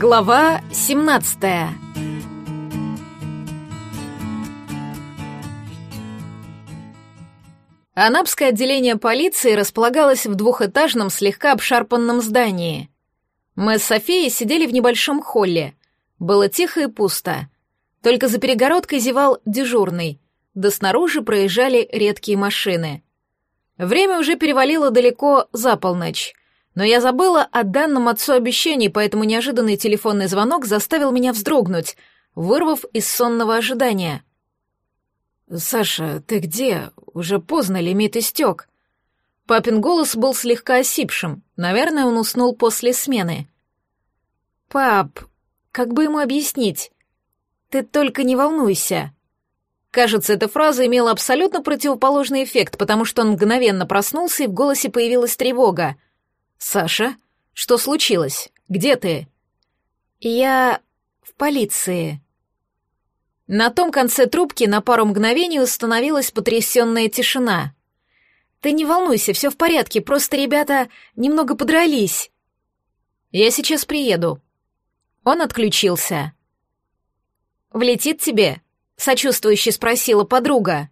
Глава 17 Анапское отделение полиции располагалось в двухэтажном, слегка обшарпанном здании. Мы с Софией сидели в небольшом холле. Было тихо и пусто. Только за перегородкой зевал дежурный, да снаружи проезжали редкие машины. Время уже перевалило далеко за полночь. Но я забыла о данном отцу обещании, поэтому неожиданный телефонный звонок заставил меня вздрогнуть, вырвав из сонного ожидания. «Саша, ты где? Уже поздно, лимит истек». Папин голос был слегка осипшим. Наверное, он уснул после смены. «Пап, как бы ему объяснить? Ты только не волнуйся». Кажется, эта фраза имела абсолютно противоположный эффект, потому что он мгновенно проснулся, и в голосе появилась тревога — «Саша, что случилось? Где ты?» «Я в полиции». На том конце трубки на пару мгновений установилась потрясенная тишина. «Ты не волнуйся, все в порядке, просто ребята немного подрались». «Я сейчас приеду». Он отключился. «Влетит тебе?» — сочувствующе спросила подруга.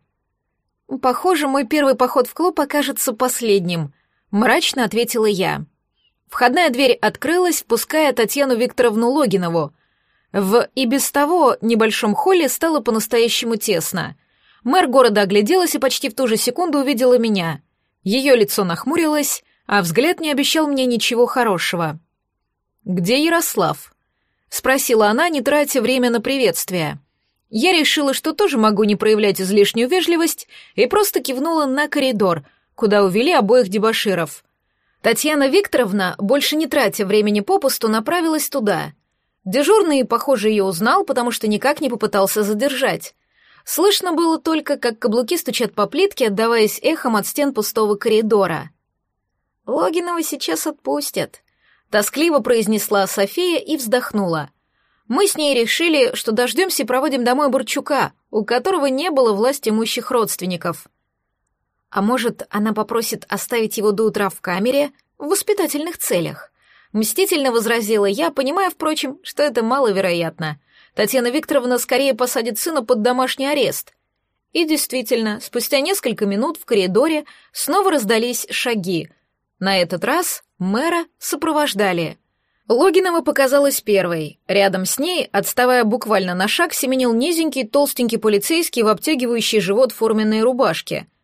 «Похоже, мой первый поход в клуб окажется последним», мрачно ответила я. Входная дверь открылась, впуская Татьяну Викторовну Логинову. В и без того небольшом холле стало по-настоящему тесно. Мэр города огляделась и почти в ту же секунду увидела меня. Ее лицо нахмурилось, а взгляд не обещал мне ничего хорошего. «Где Ярослав?» — спросила она, не тратя время на приветствие. Я решила, что тоже могу не проявлять излишнюю вежливость, и просто кивнула на коридор — куда увели обоих дебоширов. Татьяна Викторовна, больше не тратя времени попусту, направилась туда. Дежурный, похоже, ее узнал, потому что никак не попытался задержать. Слышно было только, как каблуки стучат по плитке, отдаваясь эхом от стен пустого коридора. «Логинова сейчас отпустят», — тоскливо произнесла София и вздохнула. «Мы с ней решили, что дождемся и проводим домой Бурчука, у которого не было власти имущих родственников». А может, она попросит оставить его до утра в камере в воспитательных целях? Мстительно возразила я, понимая, впрочем, что это маловероятно. Татьяна Викторовна скорее посадит сына под домашний арест. И действительно, спустя несколько минут в коридоре снова раздались шаги. На этот раз мэра сопровождали. Логинова показалась первой. Рядом с ней, отставая буквально на шаг, семенил низенький, толстенький полицейский в обтягивающий живот форменной рубашке —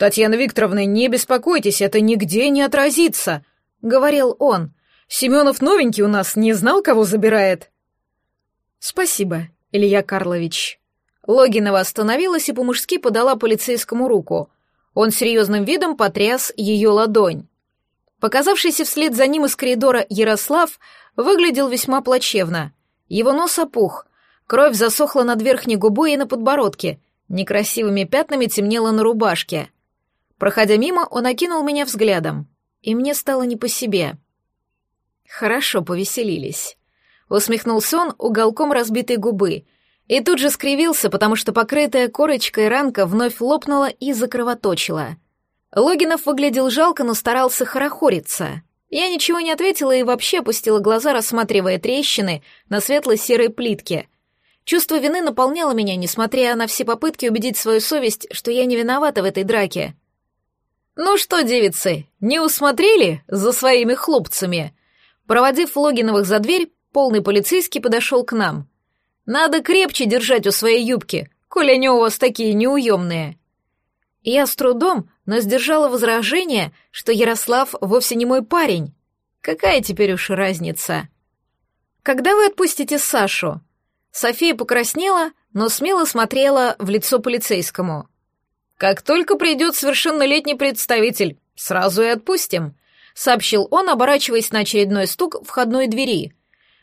«Татьяна Викторовна, не беспокойтесь, это нигде не отразится», — говорил он. «Семенов новенький у нас, не знал, кого забирает». «Спасибо, Илья Карлович». Логинова остановилась и по-мужски подала полицейскому руку. Он серьезным видом потряс ее ладонь. Показавшийся вслед за ним из коридора Ярослав выглядел весьма плачевно. Его нос опух, кровь засохла над верхней губой и на подбородке, некрасивыми пятнами темнела на рубашке — Проходя мимо, он окинул меня взглядом, и мне стало не по себе. Хорошо повеселились. Усмехнулся он уголком разбитой губы, и тут же скривился, потому что покрытая корочкой ранка вновь лопнула и закровоточила. Логинов выглядел жалко, но старался хорохориться. Я ничего не ответила и вообще опустила глаза, рассматривая трещины на светло-серой плитке. Чувство вины наполняло меня, несмотря на все попытки убедить свою совесть, что я не виновата в этой драке. «Ну что, девицы, не усмотрели за своими хлопцами?» Проводив Логиновых за дверь, полный полицейский подошел к нам. «Надо крепче держать у своей юбки, коли они у вас такие неуемные». Я с трудом, но сдержала возражение, что Ярослав вовсе не мой парень. Какая теперь уж разница? «Когда вы отпустите Сашу?» София покраснела, но смело смотрела в лицо полицейскому. Как только придет совершеннолетний представитель, сразу и отпустим», — сообщил он, оборачиваясь на очередной стук входной двери.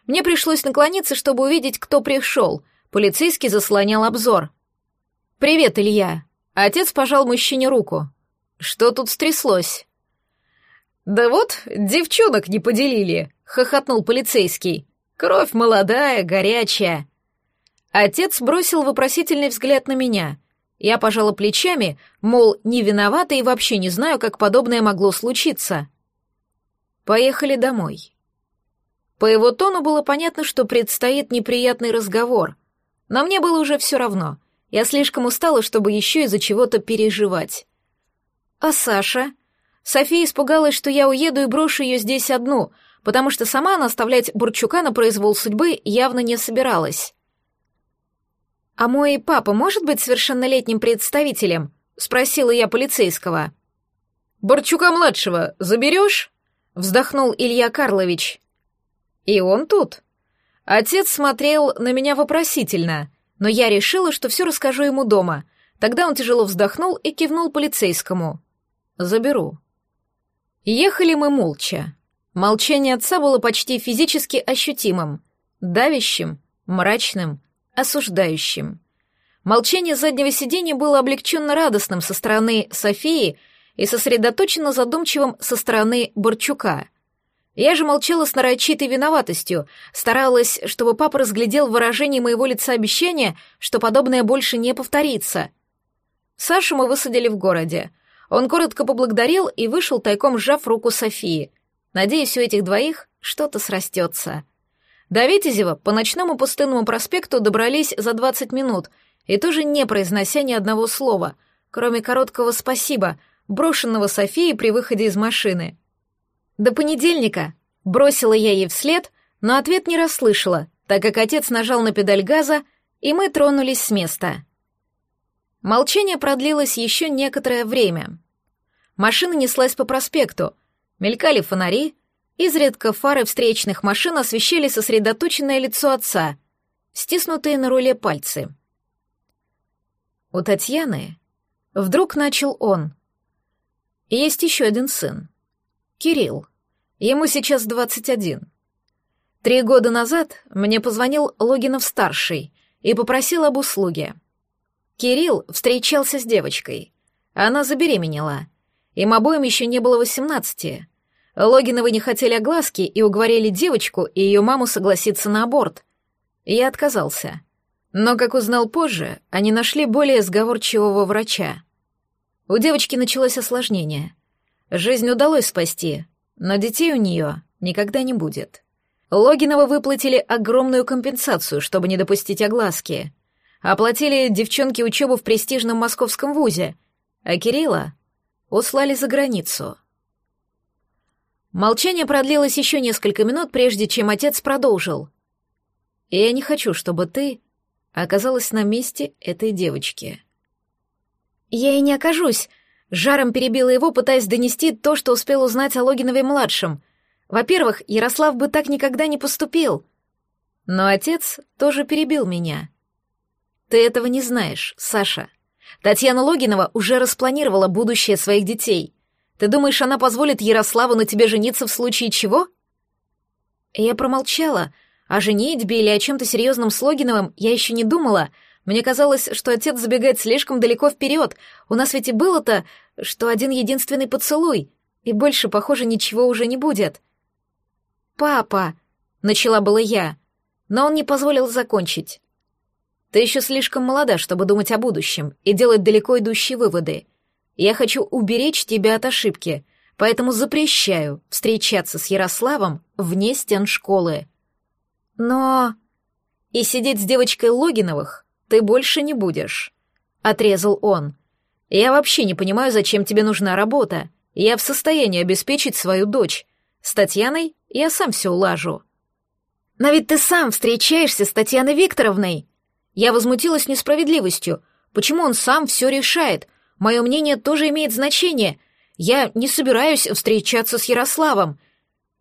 Мне пришлось наклониться, чтобы увидеть, кто пришел. Полицейский заслонял обзор. «Привет, Илья». Отец пожал мужчине руку. «Что тут стряслось?» «Да вот, девчонок не поделили», — хохотнул полицейский. «Кровь молодая, горячая». Отец бросил вопросительный взгляд на меня — я пожала плечами, мол, не виновата и вообще не знаю, как подобное могло случиться. Поехали домой. По его тону было понятно, что предстоит неприятный разговор. Но мне было уже все равно. Я слишком устала, чтобы еще из-за чего-то переживать. А Саша? София испугалась, что я уеду и брошу ее здесь одну, потому что сама она оставлять Бурчука на произвол судьбы явно не собиралась. «А мой папа может быть совершеннолетним представителем?» — спросила я полицейского. «Борчука-младшего заберешь?» — вздохнул Илья Карлович. «И он тут?» Отец смотрел на меня вопросительно, но я решила, что все расскажу ему дома. Тогда он тяжело вздохнул и кивнул полицейскому. «Заберу». Ехали мы молча. Молчание отца было почти физически ощутимым, давящим, мрачным, осуждающим. Молчание заднего сиденья было облегченно радостным со стороны Софии и сосредоточенно задумчивым со стороны Борчука. Я же молчала с нарочитой виноватостью, старалась, чтобы папа разглядел выражение моего лица обещания, что подобное больше не повторится. Сашу мы высадили в городе. Он коротко поблагодарил и вышел, тайком сжав руку Софии. Надеюсь, у этих двоих что-то срастется. До Витязева по ночному пустынному проспекту добрались за 20 минут — и тоже не произнося ни одного слова, кроме короткого «спасибо», брошенного Софии при выходе из машины. «До понедельника!» — бросила я ей вслед, но ответ не расслышала, так как отец нажал на педаль газа, и мы тронулись с места. Молчание продлилось еще некоторое время. Машина неслась по проспекту, мелькали фонари, изредка фары встречных машин освещали сосредоточенное лицо отца, стиснутые на руле пальцы. У Татьяны вдруг начал он. Есть еще один сын. Кирилл. Ему сейчас 21. Три года назад мне позвонил Логинов-старший и попросил об услуге. Кирилл встречался с девочкой. Она забеременела. Им обоим еще не было 18. Логиновы не хотели огласки и уговорили девочку и ее маму согласиться на аборт. Я отказался. Но, как узнал позже, они нашли более сговорчивого врача. У девочки началось осложнение. Жизнь удалось спасти, но детей у нее никогда не будет. Логинова выплатили огромную компенсацию, чтобы не допустить огласки. Оплатили девчонке учебу в престижном московском вузе, а Кирилла услали за границу. Молчание продлилось еще несколько минут, прежде чем отец продолжил. «Я не хочу, чтобы ты оказалась на месте этой девочки. «Я и не окажусь», — жаром перебила его, пытаясь донести то, что успел узнать о Логинове-младшем. «Во-первых, Ярослав бы так никогда не поступил». Но отец тоже перебил меня. «Ты этого не знаешь, Саша. Татьяна Логинова уже распланировала будущее своих детей. Ты думаешь, она позволит Ярославу на тебе жениться в случае чего?» Я промолчала, — о женитьбе или о чем-то серьезном с Логиновым я еще не думала. Мне казалось, что отец забегает слишком далеко вперед. У нас ведь и было-то, что один единственный поцелуй, и больше, похоже, ничего уже не будет. «Папа!» — начала была я, но он не позволил закончить. «Ты еще слишком молода, чтобы думать о будущем и делать далеко идущие выводы. Я хочу уберечь тебя от ошибки, поэтому запрещаю встречаться с Ярославом вне стен школы». Но... И сидеть с девочкой Логиновых ты больше не будешь, — отрезал он. Я вообще не понимаю, зачем тебе нужна работа. Я в состоянии обеспечить свою дочь. С Татьяной я сам все улажу. Но ведь ты сам встречаешься с Татьяной Викторовной. Я возмутилась несправедливостью. Почему он сам все решает? Мое мнение тоже имеет значение. Я не собираюсь встречаться с Ярославом.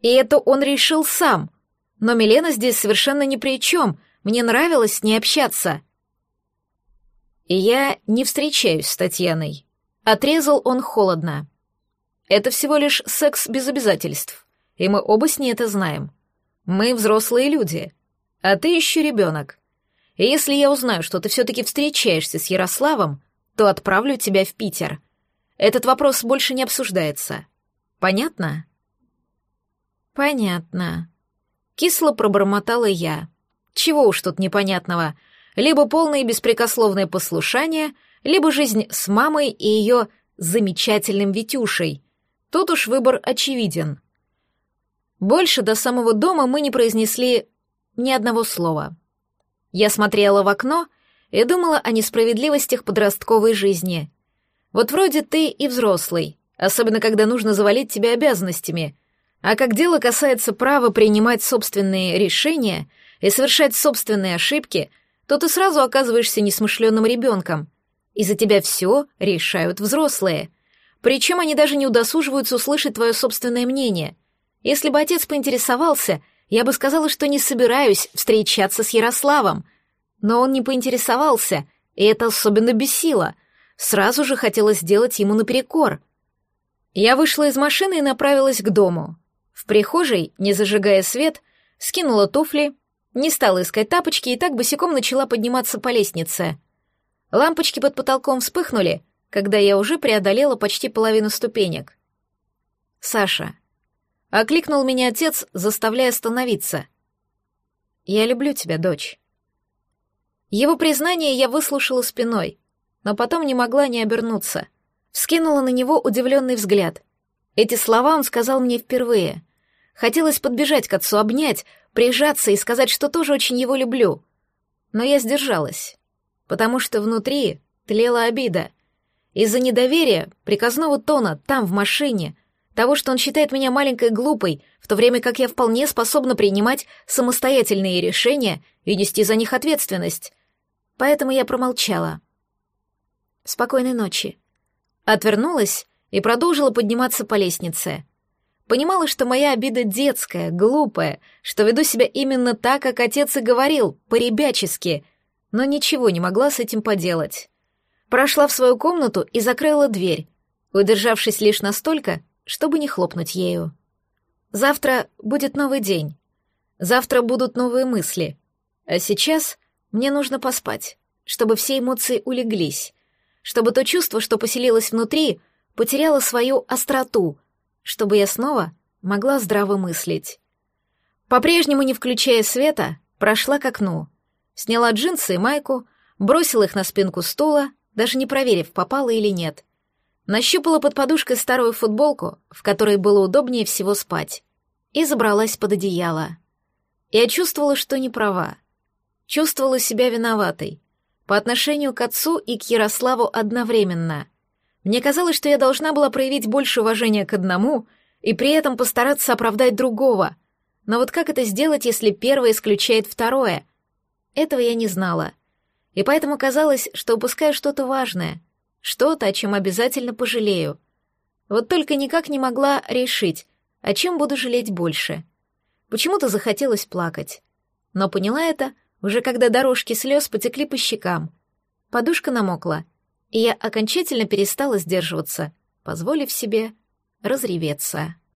И это он решил сам — но Милена здесь совершенно ни при чем. Мне нравилось с ней общаться. И я не встречаюсь с Татьяной. Отрезал он холодно. Это всего лишь секс без обязательств. И мы оба с ней это знаем. Мы взрослые люди. А ты еще ребенок. И если я узнаю, что ты все-таки встречаешься с Ярославом, то отправлю тебя в Питер. Этот вопрос больше не обсуждается. Понятно? Понятно. Кисло пробормотала я. Чего уж тут непонятного. Либо полное и беспрекословное послушание, либо жизнь с мамой и ее замечательным Витюшей. Тут уж выбор очевиден. Больше до самого дома мы не произнесли ни одного слова. Я смотрела в окно и думала о несправедливостях подростковой жизни. Вот вроде ты и взрослый, особенно когда нужно завалить тебя обязанностями, а как дело касается права принимать собственные решения и совершать собственные ошибки, то ты сразу оказываешься несмышленным ребенком, и за тебя все решают взрослые. Причем они даже не удосуживаются услышать твое собственное мнение. Если бы отец поинтересовался, я бы сказала, что не собираюсь встречаться с Ярославом. Но он не поинтересовался, и это особенно бесило. Сразу же хотелось сделать ему наперекор. Я вышла из машины и направилась к дому. В прихожей, не зажигая свет, скинула туфли, не стала искать тапочки и так босиком начала подниматься по лестнице. Лампочки под потолком вспыхнули, когда я уже преодолела почти половину ступенек. «Саша», — окликнул меня отец, заставляя остановиться. «Я люблю тебя, дочь». Его признание я выслушала спиной, но потом не могла не обернуться. Вскинула на него удивленный взгляд. Эти слова он сказал мне впервые. Хотелось подбежать к отцу, обнять, прижаться и сказать, что тоже очень его люблю. Но я сдержалась потому что внутри тлела обида. Из-за недоверия, приказного тона, там, в машине, того, что он считает меня маленькой глупой, в то время как я вполне способна принимать самостоятельные решения и нести за них ответственность. Поэтому я промолчала. Спокойной ночи. Отвернулась и продолжила подниматься по лестнице. Понимала, что моя обида детская, глупая, что веду себя именно так, как отец и говорил, по-ребячески — но ничего не могла с этим поделать. Прошла в свою комнату и закрыла дверь, удержавшись лишь настолько, чтобы не хлопнуть ею. Завтра будет новый день. Завтра будут новые мысли. А сейчас мне нужно поспать, чтобы все эмоции улеглись, чтобы то чувство, что поселилось внутри, потеряло свою остроту, чтобы я снова могла здраво мыслить. По-прежнему, не включая света, прошла к окну — Сняла джинсы и майку, бросила их на спинку стула, даже не проверив, попала или нет. Нащупала под подушкой старую футболку, в которой было удобнее всего спать, и забралась под одеяло. Я чувствовала, что не права. Чувствовала себя виноватой. По отношению к отцу и к Ярославу одновременно. Мне казалось, что я должна была проявить больше уважения к одному и при этом постараться оправдать другого. Но вот как это сделать, если первое исключает второе — этого я не знала. И поэтому казалось, что упускаю что-то важное, что-то, о чем обязательно пожалею. Вот только никак не могла решить, о чем буду жалеть больше. Почему-то захотелось плакать. Но поняла это уже когда дорожки слез потекли по щекам. Подушка намокла, и я окончательно перестала сдерживаться, позволив себе разреветься.